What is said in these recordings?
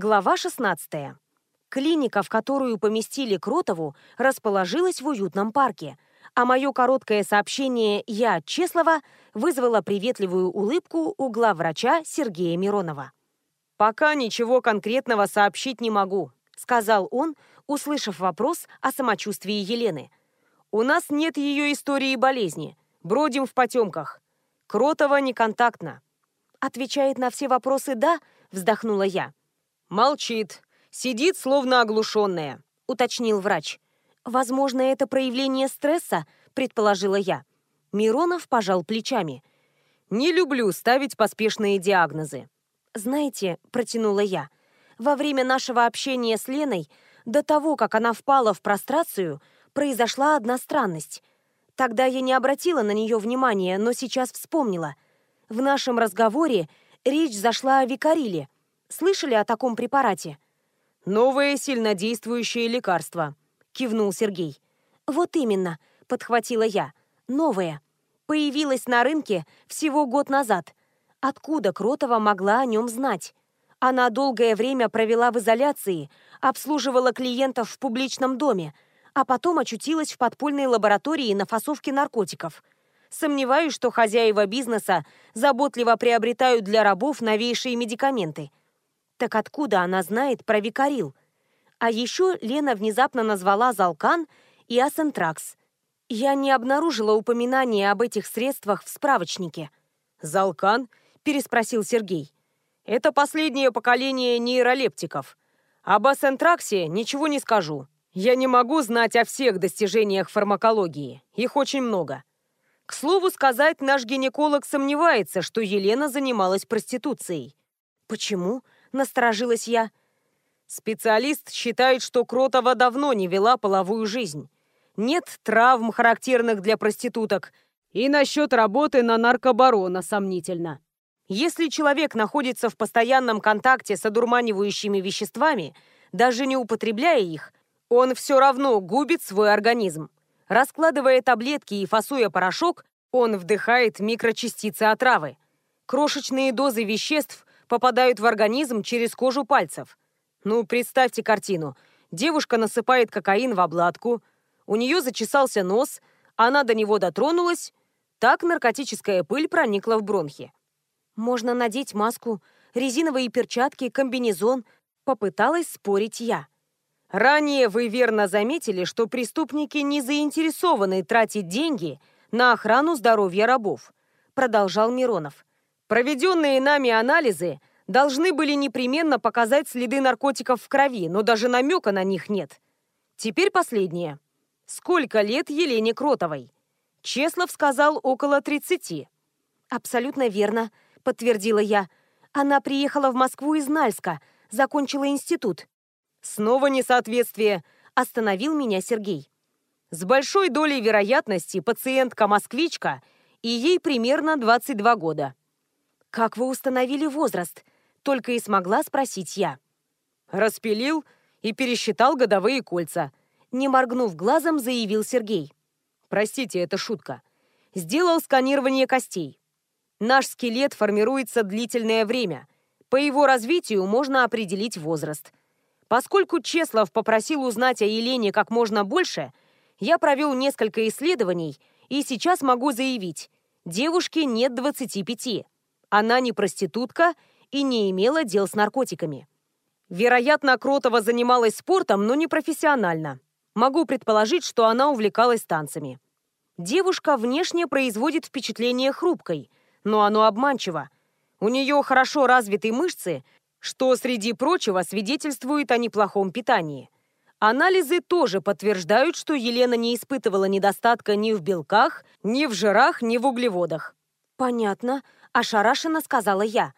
Глава 16. Клиника, в которую поместили Кротову, расположилась в уютном парке, а мое короткое сообщение «Я от Чеслова» вызвало приветливую улыбку у главврача Сергея Миронова. «Пока ничего конкретного сообщить не могу», — сказал он, услышав вопрос о самочувствии Елены. «У нас нет ее истории болезни. Бродим в потемках. Кротова неконтактна». Отвечает на все вопросы «да», вздохнула я. «Молчит. Сидит, словно оглушенная», — уточнил врач. «Возможно, это проявление стресса», — предположила я. Миронов пожал плечами. «Не люблю ставить поспешные диагнозы». «Знаете», — протянула я, — «во время нашего общения с Леной, до того, как она впала в прострацию, произошла одна странность. Тогда я не обратила на нее внимания, но сейчас вспомнила. В нашем разговоре речь зашла о викариле — Слышали о таком препарате?» «Новое сильнодействующее лекарство», — кивнул Сергей. «Вот именно», — подхватила я. «Новое. Появилось на рынке всего год назад. Откуда Кротова могла о нем знать? Она долгое время провела в изоляции, обслуживала клиентов в публичном доме, а потом очутилась в подпольной лаборатории на фасовке наркотиков. Сомневаюсь, что хозяева бизнеса заботливо приобретают для рабов новейшие медикаменты. Так откуда она знает про Викарил? А еще Лена внезапно назвала Залкан и Асентракс. Я не обнаружила упоминания об этих средствах в справочнике. «Залкан?» – переспросил Сергей. «Это последнее поколение нейролептиков. Об Асентраксе ничего не скажу. Я не могу знать о всех достижениях фармакологии. Их очень много. К слову сказать, наш гинеколог сомневается, что Елена занималась проституцией. Почему? Насторожилась я. Специалист считает, что Кротова давно не вела половую жизнь. Нет травм, характерных для проституток. И насчет работы на наркобарона сомнительно. Если человек находится в постоянном контакте с одурманивающими веществами, даже не употребляя их, он все равно губит свой организм. Раскладывая таблетки и фасуя порошок, он вдыхает микрочастицы отравы. Крошечные дозы веществ попадают в организм через кожу пальцев. Ну, представьте картину. Девушка насыпает кокаин в обладку, у нее зачесался нос, она до него дотронулась, так наркотическая пыль проникла в бронхи. Можно надеть маску, резиновые перчатки, комбинезон. Попыталась спорить я. Ранее вы верно заметили, что преступники не заинтересованы тратить деньги на охрану здоровья рабов, продолжал Миронов. Проведенные нами анализы должны были непременно показать следы наркотиков в крови, но даже намека на них нет. Теперь последнее. Сколько лет Елене Кротовой? Чеслов сказал около 30. Абсолютно верно, подтвердила я. Она приехала в Москву из Нальска, закончила институт. Снова несоответствие, остановил меня Сергей. С большой долей вероятности пациентка-москвичка, и ей примерно 22 года. «Как вы установили возраст?» — только и смогла спросить я. «Распилил и пересчитал годовые кольца», — не моргнув глазом, заявил Сергей. «Простите, это шутка. Сделал сканирование костей. Наш скелет формируется длительное время. По его развитию можно определить возраст. Поскольку Чеслов попросил узнать о Елене как можно больше, я провел несколько исследований и сейчас могу заявить, девушке нет 25. Она не проститутка и не имела дел с наркотиками. Вероятно, Кротова занималась спортом, но не профессионально. Могу предположить, что она увлекалась танцами. Девушка внешне производит впечатление хрупкой, но оно обманчиво. У нее хорошо развиты мышцы, что, среди прочего, свидетельствует о неплохом питании. Анализы тоже подтверждают, что Елена не испытывала недостатка ни в белках, ни в жирах, ни в углеводах. «Понятно», Ошарашенно сказала я.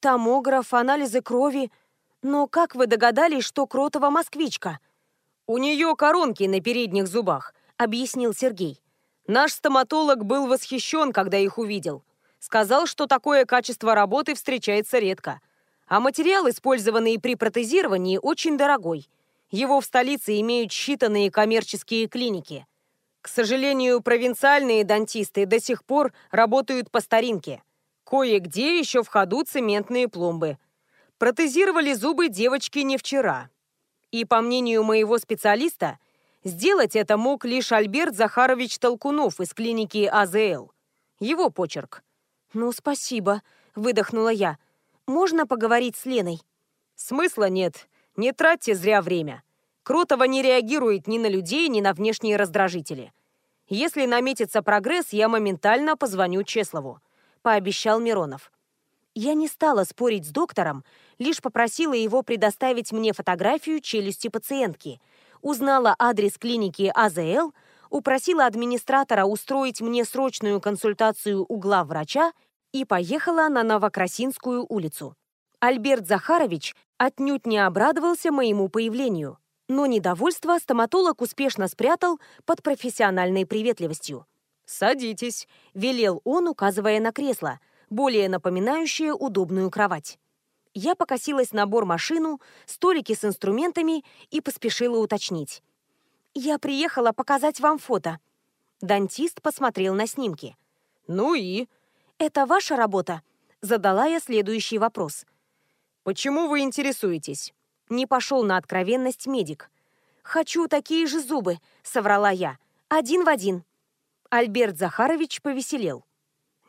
Томограф, анализы крови. Но как вы догадались, что Кротова москвичка? У нее коронки на передних зубах, объяснил Сергей. Наш стоматолог был восхищен, когда их увидел. Сказал, что такое качество работы встречается редко. А материал, использованный при протезировании, очень дорогой. Его в столице имеют считанные коммерческие клиники. К сожалению, провинциальные дантисты до сих пор работают по старинке. Кое-где еще в ходу цементные пломбы. Протезировали зубы девочки не вчера. И, по мнению моего специалиста, сделать это мог лишь Альберт Захарович Толкунов из клиники АЗЛ. Его почерк. «Ну, спасибо», — выдохнула я. «Можно поговорить с Леной?» «Смысла нет. Не тратьте зря время. Кротова не реагирует ни на людей, ни на внешние раздражители. Если наметится прогресс, я моментально позвоню Чеслову», — пообещал Миронов. Я не стала спорить с доктором, лишь попросила его предоставить мне фотографию челюсти пациентки, узнала адрес клиники АЗЛ, упросила администратора устроить мне срочную консультацию у главврача и поехала на Новокрасинскую улицу. Альберт Захарович отнюдь не обрадовался моему появлению, но недовольство стоматолог успешно спрятал под профессиональной приветливостью. «Садитесь», — велел он, указывая на кресло, более напоминающее удобную кровать. Я покосилась на бор-машину, столики с инструментами и поспешила уточнить. «Я приехала показать вам фото». Дантист посмотрел на снимки. «Ну и?» «Это ваша работа?» Задала я следующий вопрос. «Почему вы интересуетесь?» Не пошел на откровенность медик. «Хочу такие же зубы», — соврала я. «Один в один». Альберт Захарович повеселел.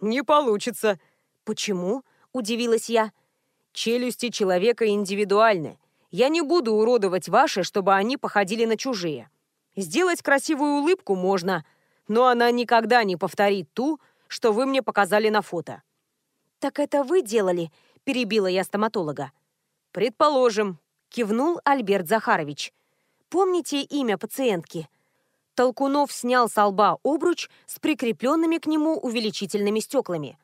«Не получится». «Почему?» — удивилась я. Челюсти человека индивидуальны. Я не буду уродовать ваши, чтобы они походили на чужие. Сделать красивую улыбку можно, но она никогда не повторит ту, что вы мне показали на фото. «Так это вы делали?» – перебила я стоматолога. «Предположим», – кивнул Альберт Захарович. «Помните имя пациентки?» Толкунов снял с лба обруч с прикрепленными к нему увеличительными стеклами.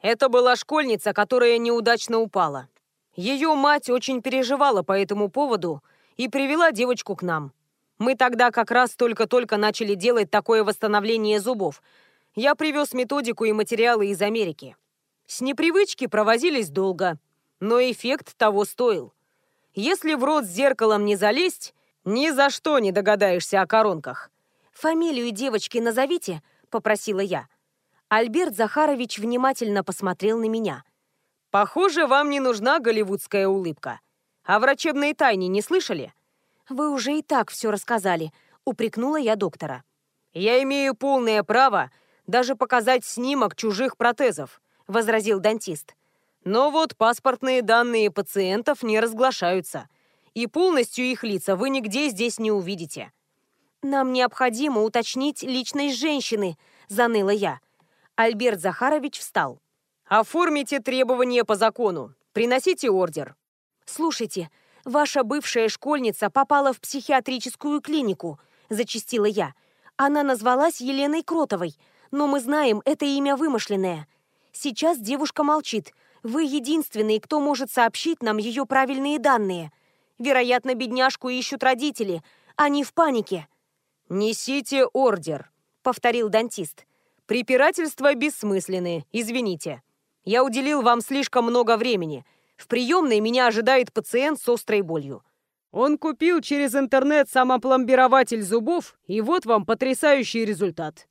Это была школьница, которая неудачно упала. Ее мать очень переживала по этому поводу и привела девочку к нам. Мы тогда как раз только-только начали делать такое восстановление зубов. Я привез методику и материалы из Америки. С непривычки провозились долго, но эффект того стоил. Если в рот с зеркалом не залезть, ни за что не догадаешься о коронках. «Фамилию девочки назовите», — попросила я. Альберт Захарович внимательно посмотрел на меня. «Похоже, вам не нужна голливудская улыбка. О врачебной тайне не слышали?» «Вы уже и так все рассказали», — упрекнула я доктора. «Я имею полное право даже показать снимок чужих протезов», — возразил дантист. «Но вот паспортные данные пациентов не разглашаются, и полностью их лица вы нигде здесь не увидите». «Нам необходимо уточнить личность женщины», — заныла я. Альберт Захарович встал. «Оформите требования по закону. Приносите ордер». «Слушайте, ваша бывшая школьница попала в психиатрическую клинику», – зачастила я. «Она назвалась Еленой Кротовой, но мы знаем, это имя вымышленное. Сейчас девушка молчит. Вы единственный, кто может сообщить нам ее правильные данные. Вероятно, бедняжку ищут родители. Они в панике». «Несите ордер», — повторил дантист. Препирательства бессмысленны, извините. Я уделил вам слишком много времени. В приемной меня ожидает пациент с острой болью. Он купил через интернет самопломбирователь зубов, и вот вам потрясающий результат.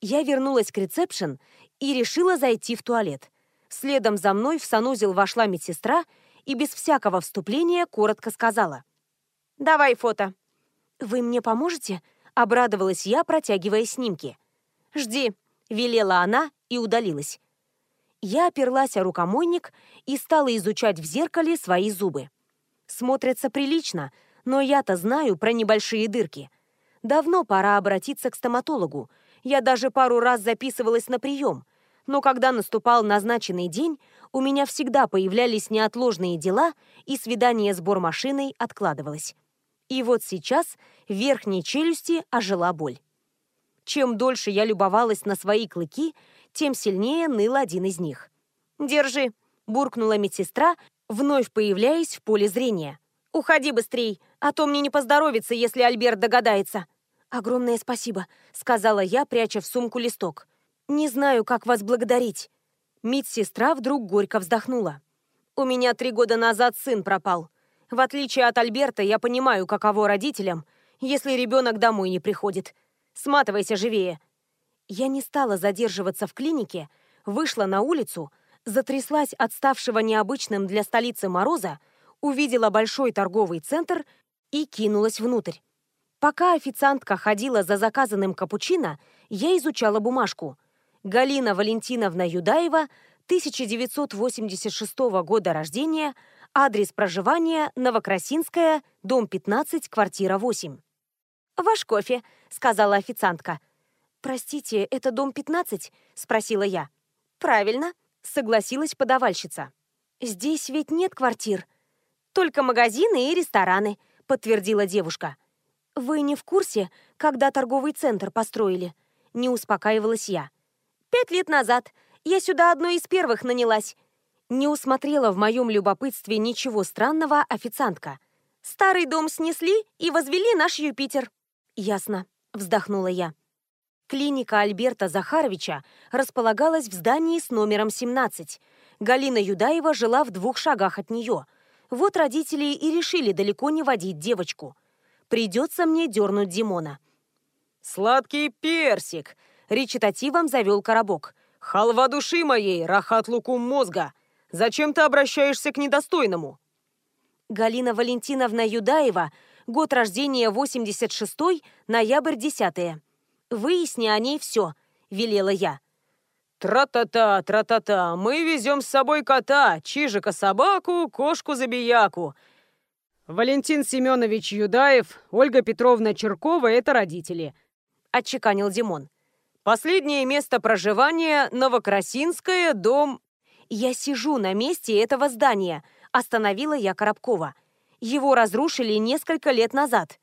Я вернулась к ресепшн и решила зайти в туалет. Следом за мной в санузел вошла медсестра и без всякого вступления коротко сказала. «Давай фото». «Вы мне поможете?» — обрадовалась я, протягивая снимки. «Жди», — велела она и удалилась. Я оперлась о рукомойник и стала изучать в зеркале свои зубы. Смотрятся прилично, но я-то знаю про небольшие дырки. Давно пора обратиться к стоматологу. Я даже пару раз записывалась на прием. Но когда наступал назначенный день, у меня всегда появлялись неотложные дела, и свидание с бормашиной откладывалось. И вот сейчас в верхней челюсти ожила боль. Чем дольше я любовалась на свои клыки, тем сильнее ныл один из них. «Держи», — буркнула медсестра, вновь появляясь в поле зрения. «Уходи быстрей, а то мне не поздоровится, если Альберт догадается». «Огромное спасибо», — сказала я, пряча в сумку листок. «Не знаю, как вас благодарить». Медсестра вдруг горько вздохнула. «У меня три года назад сын пропал. В отличие от Альберта, я понимаю, каково родителям, если ребенок домой не приходит. Сматывайся живее!» Я не стала задерживаться в клинике, вышла на улицу, затряслась от ставшего необычным для столицы мороза, увидела большой торговый центр и кинулась внутрь. Пока официантка ходила за заказанным капучино, я изучала бумажку. Галина Валентиновна Юдаева, 1986 года рождения, адрес проживания Новокрасинская, дом 15, квартира 8. «Ваш кофе», — сказала официантка. «Простите, это дом 15?» — спросила я. «Правильно», — согласилась подавальщица. «Здесь ведь нет квартир. Только магазины и рестораны», — подтвердила девушка. «Вы не в курсе, когда торговый центр построили?» Не успокаивалась я. «Пять лет назад. Я сюда одной из первых нанялась». Не усмотрела в моем любопытстве ничего странного официантка. «Старый дом снесли и возвели наш Юпитер». «Ясно», — вздохнула я. Клиника Альберта Захаровича располагалась в здании с номером 17. Галина Юдаева жила в двух шагах от нее. Вот родители и решили далеко не водить девочку — Придется мне дернуть Димона. «Сладкий персик!» — речитативом завел коробок. «Халва души моей, рахат лукум мозга! Зачем ты обращаешься к недостойному?» Галина Валентиновна Юдаева, год рождения 86-й, ноябрь 10 Выясни о ней все, велела я. «Тра-та-та, тра-та-та, мы везем с собой кота, чижика-собаку, кошку-забияку», Валентин Семенович Юдаев, Ольга Петровна Черкова – это родители», – отчеканил Димон. «Последнее место проживания – Новокрасинское, дом...» «Я сижу на месте этого здания», – остановила я Коробкова. «Его разрушили несколько лет назад».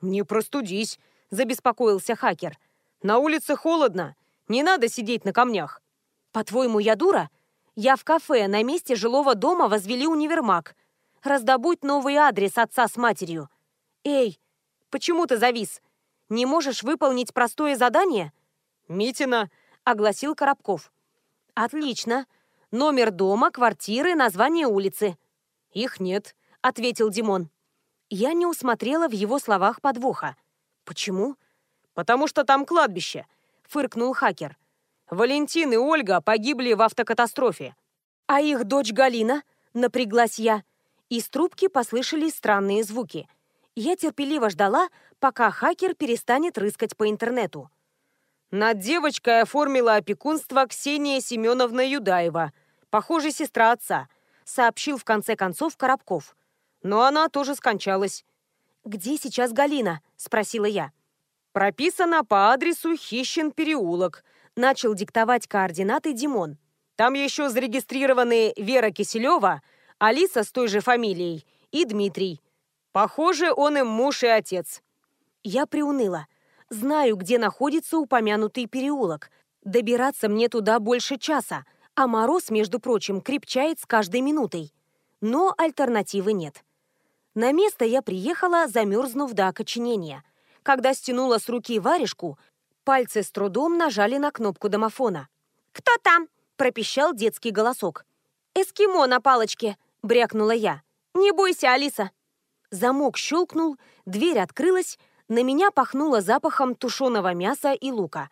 «Не простудись», – забеспокоился хакер. «На улице холодно. Не надо сидеть на камнях». «По-твоему, я дура? Я в кафе на месте жилого дома возвели универмаг раздобудь новый адрес отца с матерью. Эй, почему ты завис? Не можешь выполнить простое задание? Митина, огласил Коробков. Отлично. Номер дома, квартиры, название улицы. Их нет, ответил Димон. Я не усмотрела в его словах подвоха. Почему? Потому что там кладбище, фыркнул хакер. Валентин и Ольга погибли в автокатастрофе. А их дочь Галина? Напряглась я. Из трубки послышались странные звуки. Я терпеливо ждала, пока хакер перестанет рыскать по интернету. Над девочкой оформила опекунство Ксения Семеновна Юдаева, похоже, сестра отца, сообщил в конце концов Коробков. Но она тоже скончалась. «Где сейчас Галина?» – спросила я. «Прописана по адресу Хищин переулок», – начал диктовать координаты Димон. «Там еще зарегистрированы Вера Киселева – Алиса с той же фамилией и Дмитрий. Похоже, он им муж и отец. Я приуныла. Знаю, где находится упомянутый переулок. Добираться мне туда больше часа, а мороз, между прочим, крепчает с каждой минутой. Но альтернативы нет. На место я приехала, замерзнув до окоченения. Когда стянула с руки варежку, пальцы с трудом нажали на кнопку домофона. «Кто там?» – пропищал детский голосок. «Эскимо на палочке», — брякнула я. «Не бойся, Алиса!» Замок щелкнул, дверь открылась, на меня пахнуло запахом тушеного мяса и лука.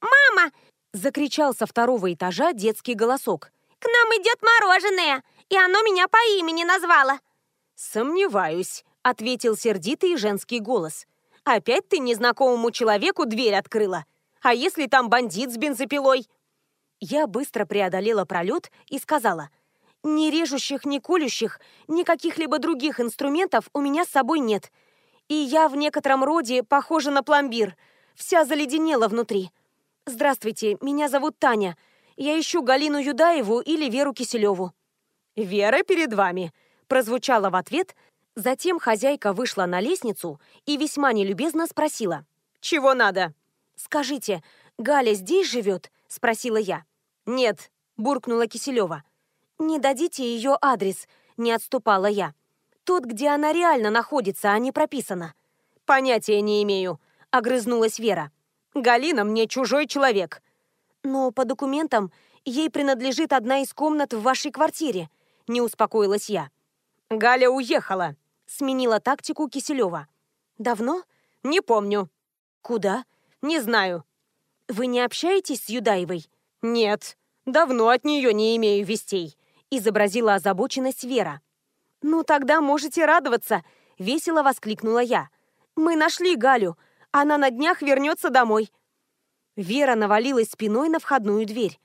«Мама!» — закричал со второго этажа детский голосок. «К нам идет мороженое, и оно меня по имени назвало!» «Сомневаюсь», — ответил сердитый женский голос. «Опять ты незнакомому человеку дверь открыла? А если там бандит с бензопилой?» Я быстро преодолела пролет и сказала — ни режущих, ни колющих, ни каких-либо других инструментов у меня с собой нет. И я в некотором роде похожа на пломбир. Вся заледенела внутри. Здравствуйте, меня зовут Таня. Я ищу Галину Юдаеву или Веру Киселеву. «Вера перед вами», – прозвучало в ответ. Затем хозяйка вышла на лестницу и весьма нелюбезно спросила. «Чего надо?» «Скажите, Галя здесь живет?» – спросила я. «Нет», – буркнула Киселева. «Не дадите ее адрес», — не отступала я. «Тот, где она реально находится, а не прописана». «Понятия не имею», — огрызнулась Вера. «Галина мне чужой человек». «Но по документам ей принадлежит одна из комнат в вашей квартире», — не успокоилась я. «Галя уехала», — сменила тактику Киселева. «Давно?» «Не помню». «Куда?» «Не знаю». «Вы не общаетесь с Юдаевой?» «Нет». Давно от нее не имею вестей», — изобразила озабоченность Вера. «Ну тогда можете радоваться», — весело воскликнула я. «Мы нашли Галю. Она на днях вернется домой». Вера навалилась спиной на входную дверь.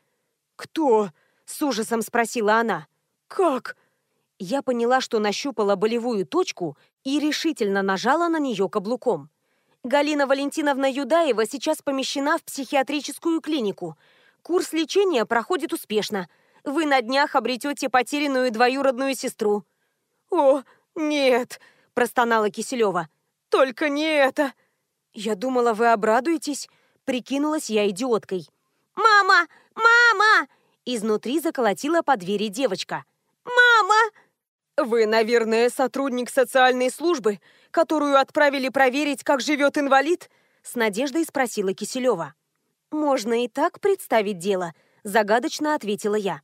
«Кто?» — с ужасом спросила она. «Как?» Я поняла, что нащупала болевую точку и решительно нажала на нее каблуком. Галина Валентиновна Юдаева сейчас помещена в психиатрическую клинику. Курс лечения проходит успешно. Вы на днях обретете потерянную двоюродную сестру». «О, нет!» – простонала Киселева. «Только не это!» «Я думала, вы обрадуетесь», – прикинулась я идиоткой. «Мама! Мама!» Изнутри заколотила по двери девочка. «Мама!» «Вы, наверное, сотрудник социальной службы, которую отправили проверить, как живет инвалид?» С надеждой спросила Киселева. «Можно и так представить дело», — загадочно ответила я.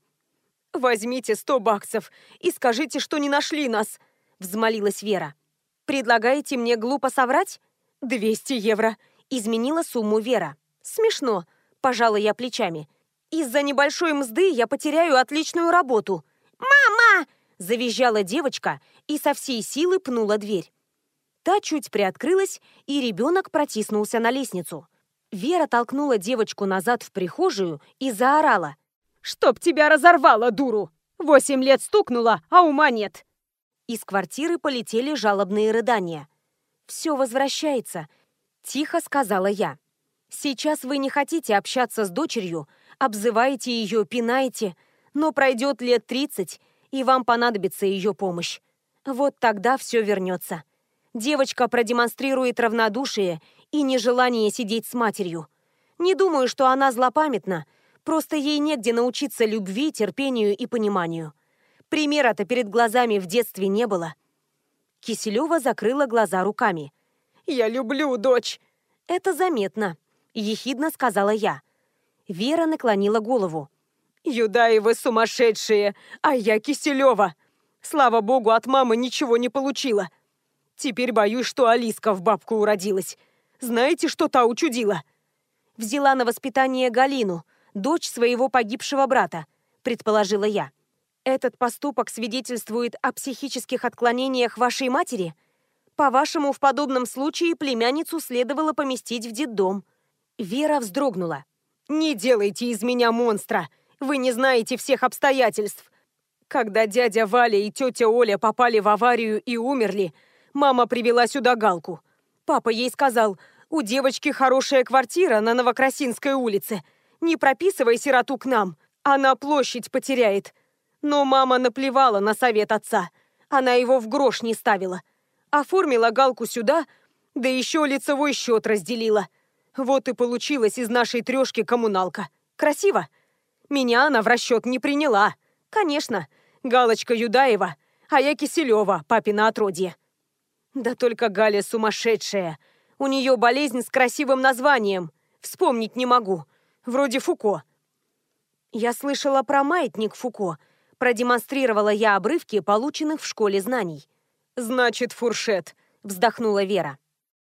«Возьмите сто баксов и скажите, что не нашли нас», — взмолилась Вера. «Предлагаете мне глупо соврать?» «Двести евро», — изменила сумму Вера. «Смешно», — пожала я плечами. «Из-за небольшой мзды я потеряю отличную работу». «Мама!» — завизжала девочка и со всей силы пнула дверь. Та чуть приоткрылась, и ребенок протиснулся на лестницу. Вера толкнула девочку назад в прихожую и заорала. «Чтоб тебя разорвало, дуру! Восемь лет стукнула, а ума нет!» Из квартиры полетели жалобные рыдания. «Все возвращается», — тихо сказала я. «Сейчас вы не хотите общаться с дочерью, обзываете ее, пинаете, но пройдет лет тридцать, и вам понадобится ее помощь. Вот тогда все вернется» девочка продемонстрирует равнодушие и нежелание сидеть с матерью. Не думаю, что она злопамятна, просто ей негде научиться любви, терпению и пониманию. Примера-то перед глазами в детстве не было. Киселева закрыла глаза руками. «Я люблю дочь!» «Это заметно», — ехидно сказала я. Вера наклонила голову. «Юдаевы сумасшедшие, а я Киселева! Слава богу, от мамы ничего не получила!» Теперь боюсь, что Алиска в бабку уродилась. Знаете, что та учудила?» «Взяла на воспитание Галину, дочь своего погибшего брата», предположила я. «Этот поступок свидетельствует о психических отклонениях вашей матери? По-вашему, в подобном случае племянницу следовало поместить в детдом». Вера вздрогнула. «Не делайте из меня монстра! Вы не знаете всех обстоятельств!» Когда дядя Валя и тетя Оля попали в аварию и умерли, Мама привела сюда Галку. Папа ей сказал, у девочки хорошая квартира на Новокрасинской улице. Не прописывай сироту к нам, она площадь потеряет. Но мама наплевала на совет отца. Она его в грош не ставила. Оформила Галку сюда, да еще лицевой счет разделила. Вот и получилась из нашей трешки коммуналка. Красиво? Меня она в расчет не приняла. Конечно, Галочка Юдаева, а я Киселева, папина отродье. Да только Галя сумасшедшая. У нее болезнь с красивым названием. Вспомнить не могу. Вроде Фуко. Я слышала про маятник Фуко. Продемонстрировала я обрывки, полученных в школе знаний. «Значит, фуршет», — вздохнула Вера.